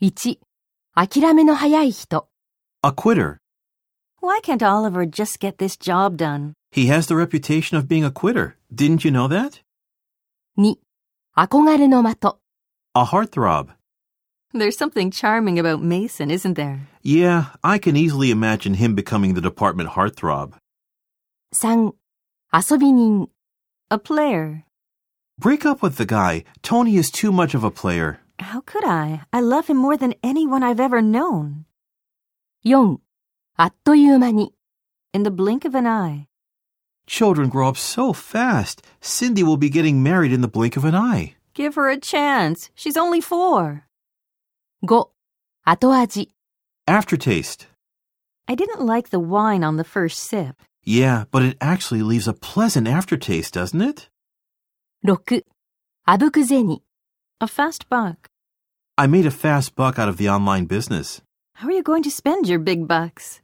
1、諦めの早い人。 A quitter. Why can't Oliver just get this job done? He has the reputation of being a quitter. Didn't you know that? 2、憧れの的。 A heartthrob. There's something charming about Mason, isn't there? Yeah, I can easily imagine him becoming the department heartthrob. 3、遊び人。 A player. Break up with the guy. Tony is too much of a player. How could I? I love him more than anyone I've ever known. 4、あっという間に。 In the blink of an eye. Children grow up so fast. Cindy will be getting married in the blink of an eye. Give her a chance. She's only four. 5、後味。 Aftertaste. I didn't like the wine on the first sip. Yeah, but it actually leaves a pleasant aftertaste, doesn't it? 6、あぶく銭。 A fast buck. I made a fast buck out of the online business. How are you going to spend your big bucks?